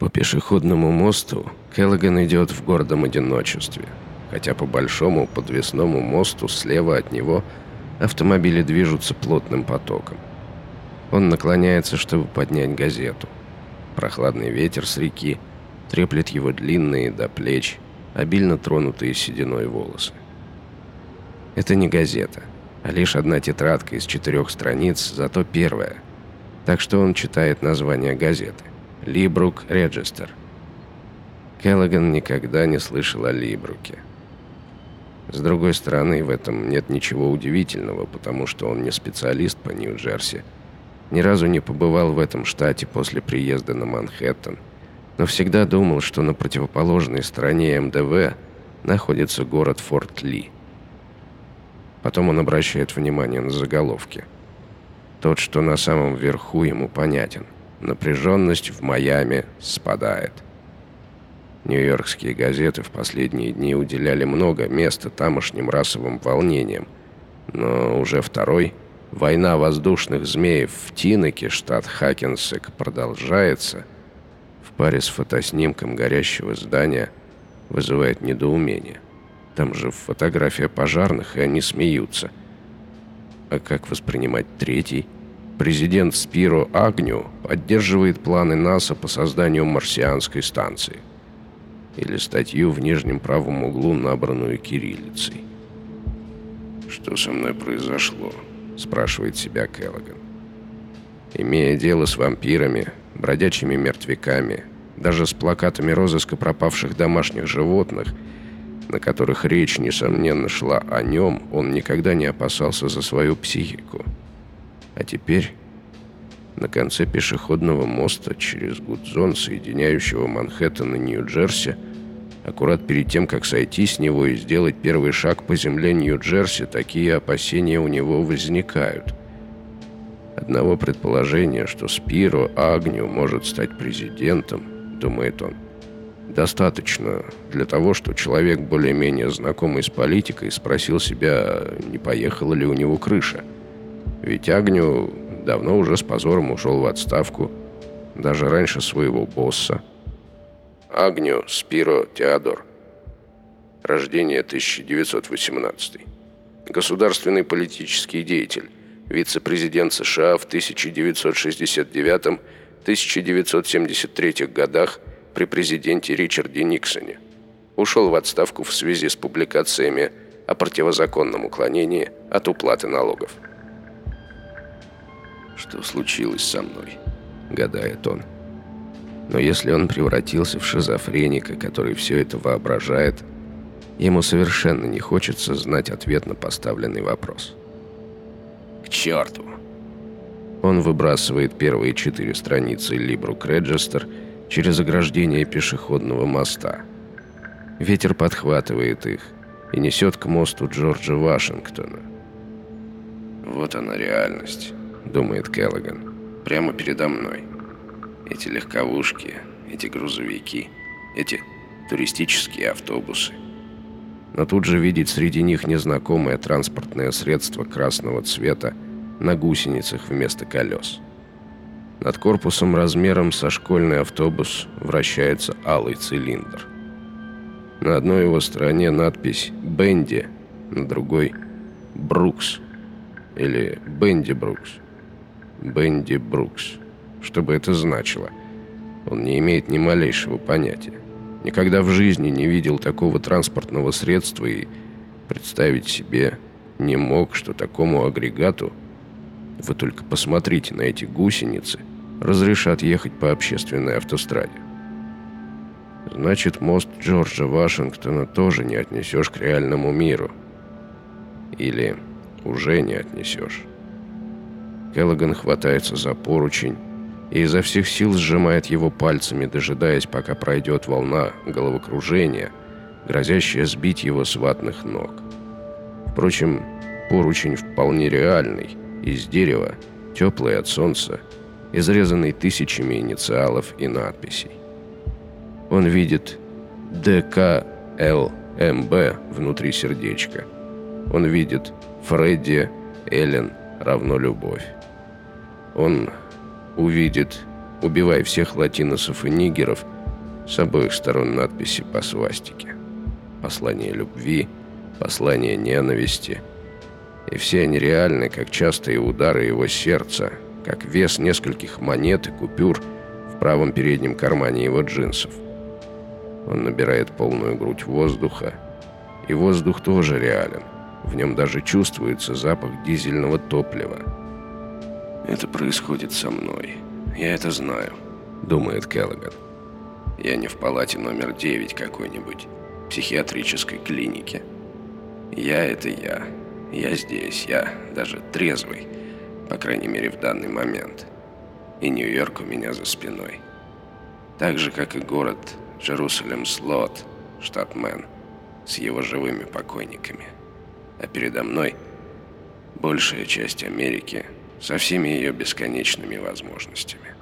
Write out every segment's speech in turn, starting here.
По пешеходному мосту Келлоган идет в гордом одиночестве, хотя по большому подвесному мосту слева от него автомобили движутся плотным потоком. Он наклоняется, чтобы поднять газету. Прохладный ветер с реки треплет его длинные до плеч, обильно тронутые сединой волосы. Это не газета, а лишь одна тетрадка из четырех страниц, зато первая. Так что он читает название газеты. Либрук Реджестер. Келлоган никогда не слышал о Либруке. С другой стороны, в этом нет ничего удивительного, потому что он не специалист по Нью-Джерси. Ни разу не побывал в этом штате после приезда на Манхэттен, но всегда думал, что на противоположной стороне МДВ находится город Форт Ли. Потом он обращает внимание на заголовки. Тот, что на самом верху, ему понятен – Напряженность в Майами спадает. Нью-Йоркские газеты в последние дни уделяли много места тамошним расовым волнениям. Но уже второй «Война воздушных змеев в Тинеке, штат Хакенсек, продолжается» в паре с фотоснимком горящего здания вызывает недоумение. Там же фотография пожарных, и они смеются. А как воспринимать третий – президент Спиро Агню поддерживает планы НАСА по созданию марсианской станции. Или статью в нижнем правом углу, набранную кириллицей. «Что со мной произошло?» – спрашивает себя Келлоган. Имея дело с вампирами, бродячими мертвяками, даже с плакатами розыска пропавших домашних животных, на которых речь, несомненно, шла о нем, он никогда не опасался за свою психику – а теперь на конце пешеходного моста через Гудзон, соединяющего Манхэттен и Нью-Джерси, аккурат перед тем, как сойти с него и сделать первый шаг по земле Нью-Джерси, такие опасения у него возникают. Одного предположения, что Спиро Агню может стать президентом, думает он, достаточно для того, что человек, более-менее знакомый с политикой, спросил себя, не поехала ли у него крыша – ведь Агню давно уже с позором ушел в отставку, даже раньше своего босса. Агню Спиро Теодор. Рождение 1918. Государственный политический деятель. Вице-президент США в 1969-1973 годах при президенте Ричарде Никсоне. Ушел в отставку в связи с публикациями о противозаконном уклонении от уплаты налогов. Что случилось со мной? Гадает он. Но если он превратился в шизофреника, который все это воображает, ему совершенно не хочется знать ответ на поставленный вопрос. К черту! Он выбрасывает первые четыре страницы Либрук Реджестер через ограждение пешеходного моста. Ветер подхватывает их и несет к мосту Джорджа Вашингтона. Вот она реальность. — думает Келлоган. «Прямо передо мной. Эти легковушки, эти грузовики, эти туристические автобусы. Но тут же видеть среди них незнакомое транспортное средство красного цвета на гусеницах вместо колес. Над корпусом размером со школьный автобус вращается алый цилиндр. На одной его стороне надпись «Бенди», на другой «Брукс» или «Бенди Брукс». Бенди Брукс. Что бы это значило? Он не имеет ни малейшего понятия. Никогда в жизни не видел такого транспортного средства и представить себе не мог, что такому агрегату, вы только посмотрите на эти гусеницы, разрешат ехать по общественной автостраде. Значит, мост Джорджа Вашингтона тоже не отнесешь к реальному миру. Или уже не отнесешь. Келлоган хватается за поручень и изо всех сил сжимает его пальцами, дожидаясь, пока пройдет волна головокружения, грозящая сбить его с ватных ног. Впрочем, поручень вполне реальный, из дерева, теплый от солнца, изрезанный тысячами инициалов и надписей. Он видит ДКЛМБ внутри сердечка. Он видит Фредди, Эллен равно любовь он увидит «Убивай всех латиносов и нигеров» с обоих сторон надписи по свастике. Послание любви, послание ненависти. И все они реальны, как частые удары его сердца, как вес нескольких монет и купюр в правом переднем кармане его джинсов. Он набирает полную грудь воздуха, и воздух тоже реален. В нем даже чувствуется запах дизельного топлива. «Это происходит со мной. Я это знаю», — думает Келлоган. «Я не в палате номер 9 какой-нибудь психиатрической клинике. Я — это я. Я здесь, я даже трезвый, по крайней мере в данный момент. И Нью-Йорк у меня за спиной. Так же, как и город Джерусалем-Слот, штат Мэн, с его живыми покойниками. А передо мной большая часть Америки со всеми ее бесконечными возможностями.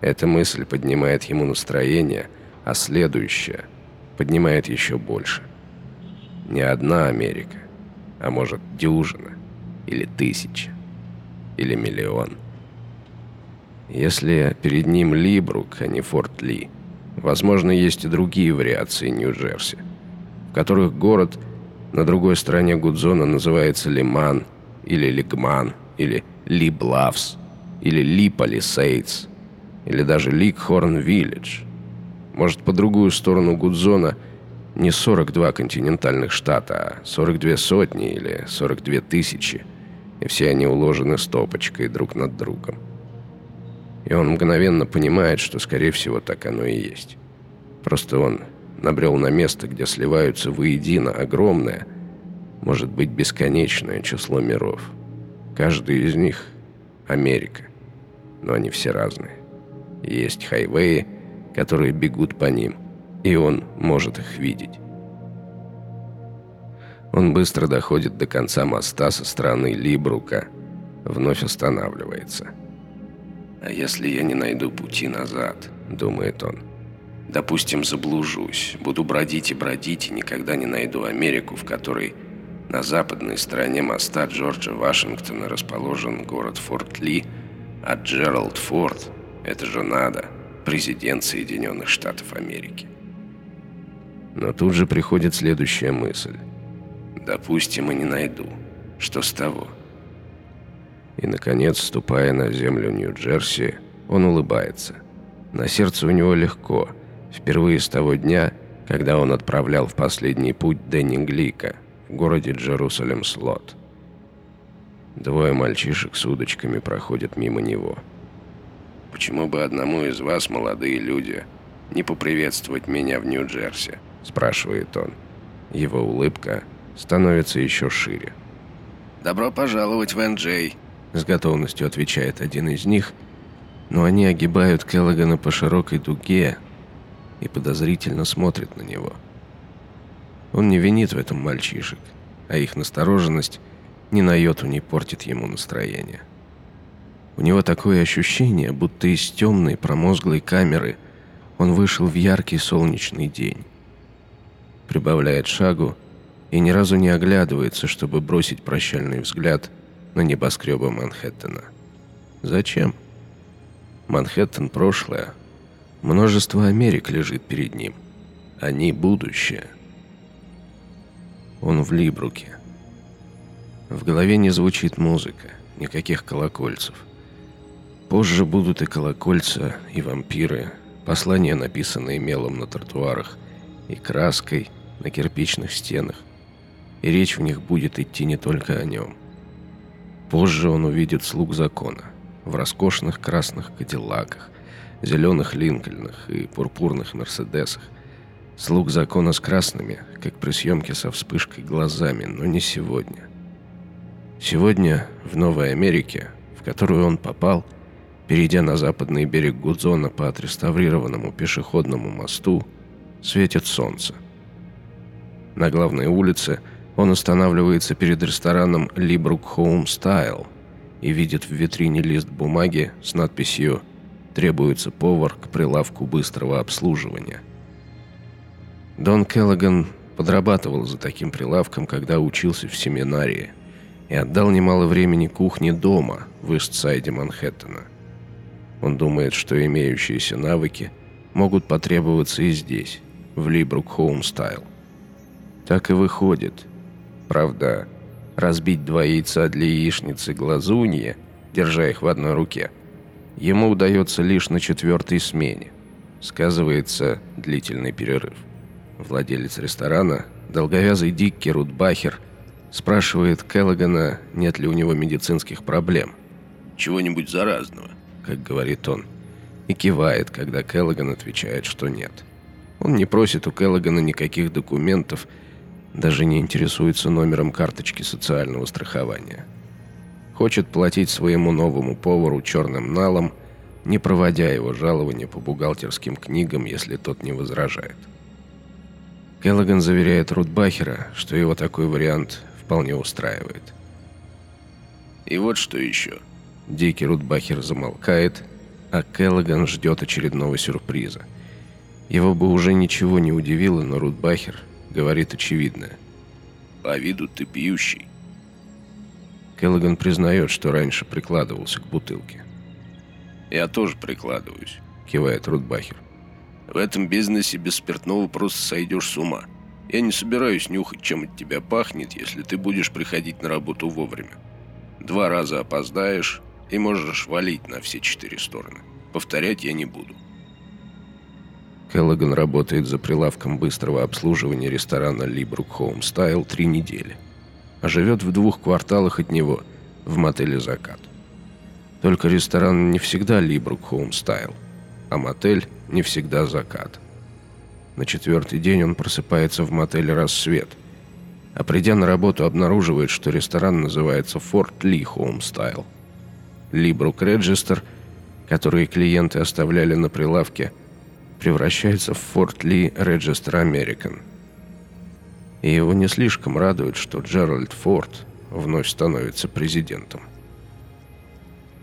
Эта мысль поднимает ему настроение, а следующая поднимает еще больше. Не одна Америка, а может дюжина, или тысяча, или миллион. Если перед ним Либрук, а не Форт Ли, возможно, есть и другие вариации Нью-Джерси, в которых город на другой стороне Гудзона называется Лиман, или Лигман, или Ли-Блавс, или Ли-Палисейдс, или даже Ликхорн-Виллидж – может, по другую сторону Гудзона не 42 континентальных штата, а 42 сотни или 42 тысячи, и все они уложены стопочкой друг над другом. И он мгновенно понимает, что, скорее всего, так оно и есть. Просто он набрел на место, где сливаются воедино огромное, может быть, бесконечное число миров. Каждый из них — Америка. Но они все разные. Есть хайвеи, которые бегут по ним, и он может их видеть. Он быстро доходит до конца моста со стороны Либрука, вновь останавливается. «А если я не найду пути назад?» – думает он. «Допустим, заблужусь, буду бродить и бродить, и никогда не найду Америку, в которой на западной стороне моста Джорджа Вашингтона расположен город Форт Ли, а Джеральд Форд – это же надо – президент Соединенных Штатов Америки. Но тут же приходит следующая мысль. «Допустим, и не найду. Что с того?» И, наконец, ступая на землю Нью-Джерси, он улыбается. На сердце у него легко, впервые с того дня, когда он отправлял в последний путь Дэнни Глика городе Джерусалем-Слот. Двое мальчишек с удочками проходят мимо него – Почему бы одному из вас, молодые люди, не поприветствовать меня в Нью-Джерси?» – спрашивает он. Его улыбка становится еще шире. «Добро пожаловать в Эн-Джей», – с готовностью отвечает один из них, но они огибают Келлогана по широкой дуге и подозрительно смотрят на него. Он не винит в этом мальчишек, а их настороженность ни на йоту не портит ему настроение. У него такое ощущение, будто из темной промозглой камеры он вышел в яркий солнечный день. Прибавляет шагу и ни разу не оглядывается, чтобы бросить прощальный взгляд на небоскребы Манхэттена. Зачем? Манхэттен – прошлое. Множество Америк лежит перед ним. Они – будущее. Он в Либруке. В голове не звучит музыка, никаких колокольцев – Позже будут и колокольца, и вампиры, послания, написанные мелом на тротуарах, и краской на кирпичных стенах. И речь в них будет идти не только о нем. Позже он увидит слуг закона в роскошных красных кадиллаках, зеленых линкольнах и пурпурных мерседесах. Слуг закона с красными, как при съемке со вспышкой глазами, но не сегодня. Сегодня в Новой Америке, в которую он попал, Перейдя на западный берег Гудзона по отреставрированному пешеходному мосту, светит солнце. На главной улице он останавливается перед рестораном Librook Home Style и видит в витрине лист бумаги с надписью «Требуется повар к прилавку быстрого обслуживания». Дон Келлоган подрабатывал за таким прилавком, когда учился в семинарии, и отдал немало времени кухне дома в Истсайде Манхэттена – Он думает, что имеющиеся навыки могут потребоваться и здесь, в Либрук Хоумстайл. Так и выходит. Правда, разбить два яйца для яичницы глазунья, держа их в одной руке, ему удается лишь на четвертой смене. Сказывается длительный перерыв. Владелец ресторана, долговязый Дикки Рудбахер, спрашивает Келлогана, нет ли у него медицинских проблем. «Чего-нибудь заразного?» как говорит он, и кивает, когда Келлоган отвечает, что нет. Он не просит у Келлогана никаких документов, даже не интересуется номером карточки социального страхования. Хочет платить своему новому повару черным налом, не проводя его жалования по бухгалтерским книгам, если тот не возражает. Келлоган заверяет Рудбахера, что его такой вариант вполне устраивает. «И вот что еще», Дикий Рудбахер замолкает, а Келлоган ждет очередного сюрприза. Его бы уже ничего не удивило, но Рудбахер говорит очевидное. «По виду ты пьющий». Келлоган признает, что раньше прикладывался к бутылке. «Я тоже прикладываюсь», — кивает Рудбахер. «В этом бизнесе без спиртного просто сойдешь с ума. Я не собираюсь нюхать, чем от тебя пахнет, если ты будешь приходить на работу вовремя. Два раза опоздаешь, и можешь валить на все четыре стороны. Повторять я не буду. Келлоган работает за прилавком быстрого обслуживания ресторана Либрук Хоум Стайл три недели, а живет в двух кварталах от него, в мотеле «Закат». Только ресторан не всегда Либрук Хоум Стайл, а мотель не всегда «Закат». На четвертый день он просыпается в мотеле «Рассвет», а придя на работу, обнаруживает, что ресторан называется «Форт Ли Хоум Стайл». Либрук Реджистер, которые клиенты оставляли на прилавке, превращается в Форт Ли Реджистер Американ. И его не слишком радует, что Джеральд Форд вновь становится президентом.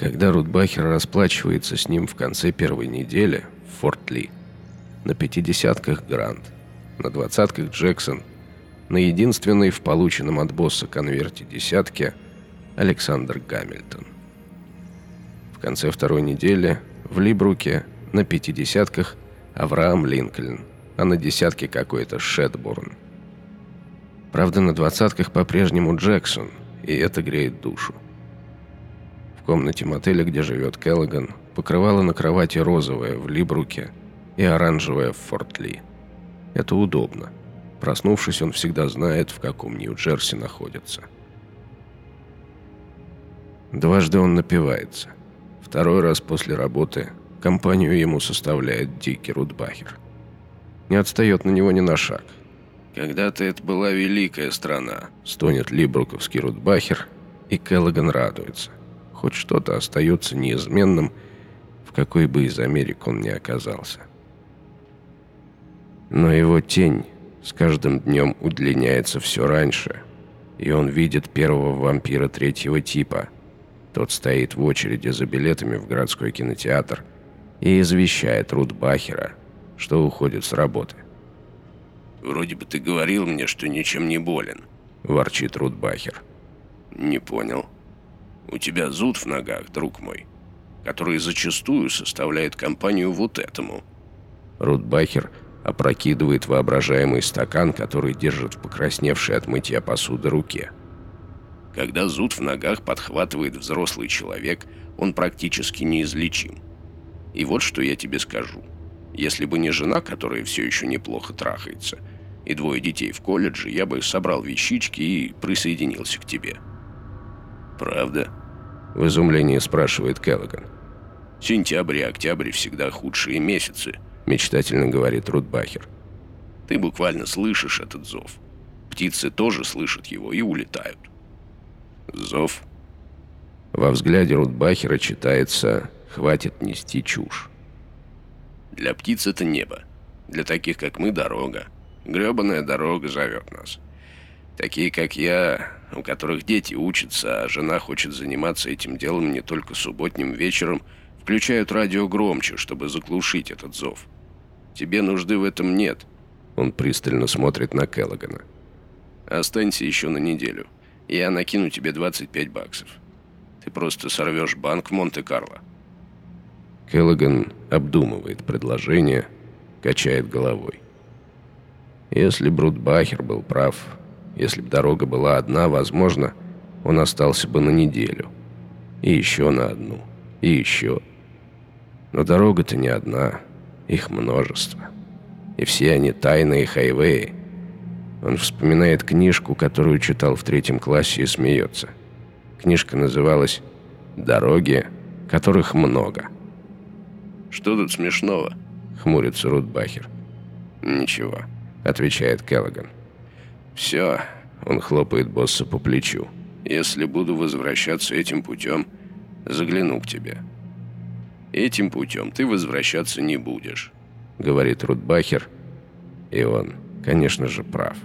Когда Рудбахер расплачивается с ним в конце первой недели в Форт Ли, на пятидесятках Грант, на двадцатках Джексон, на единственной в полученном от босса конверте десятке Александр Гамильтон. В конце второй недели в Либруке на пятидесятках Авраам Линкольн, а на десятке какой-то Шетбурн. Правда, на двадцатках по-прежнему Джексон, и это греет душу. В комнате мотеля, где живет Келлоган, покрывало на кровати розовое в Либруке и оранжевое в Форт Ли. Это удобно. Проснувшись, он всегда знает, в каком Нью-Джерси находится. Дважды он напивается. Второй раз после работы компанию ему составляет Дикий Рудбахер. Не отстает на него ни на шаг. «Когда-то это была великая страна», — стонет Либруковский Рудбахер, и Келлоган радуется. Хоть что-то остается неизменным, в какой бы из Америк он ни оказался. Но его тень с каждым днем удлиняется все раньше, и он видит первого вампира третьего типа — тот стоит в очереди за билетами в городской кинотеатр и извещает Рудбахера, что уходит с работы. «Вроде бы ты говорил мне, что ничем не болен», – ворчит Рудбахер. «Не понял. У тебя зуд в ногах, друг мой, который зачастую составляет компанию вот этому». Рудбахер опрокидывает воображаемый стакан, который держит в покрасневшей от мытья посуды руке – когда зуд в ногах подхватывает взрослый человек, он практически неизлечим. И вот что я тебе скажу. Если бы не жена, которая все еще неплохо трахается, и двое детей в колледже, я бы собрал вещички и присоединился к тебе. Правда? В изумлении спрашивает Келлоган. Сентябрь и октябрь всегда худшие месяцы, мечтательно говорит Рудбахер. Ты буквально слышишь этот зов. Птицы тоже слышат его и улетают. Зов. Во взгляде Рудбахера читается «Хватит нести чушь». Для птиц это небо. Для таких, как мы, дорога. Гребаная дорога зовет нас. Такие, как я, у которых дети учатся, а жена хочет заниматься этим делом не только субботним вечером, включают радио громче, чтобы заглушить этот зов. Тебе нужды в этом нет. Он пристально смотрит на Келлогана. Останься еще на неделю. Я накину тебе 25 баксов. Ты просто сорвешь банк в Монте-Карло. Келлоган обдумывает предложение, качает головой. Если Брудбахер был прав, если бы дорога была одна, возможно, он остался бы на неделю. И еще на одну. И еще. Но дорога-то не одна. Их множество. И все они тайные хайвеи. Он вспоминает книжку, которую читал в третьем классе и смеется. Книжка называлась «Дороги, которых много». «Что тут смешного?» — хмурится Рудбахер. «Ничего», — отвечает Келлоган. «Все», — он хлопает босса по плечу. «Если буду возвращаться этим путем, загляну к тебе». «Этим путем ты возвращаться не будешь», — говорит Рудбахер. И он, конечно же, прав.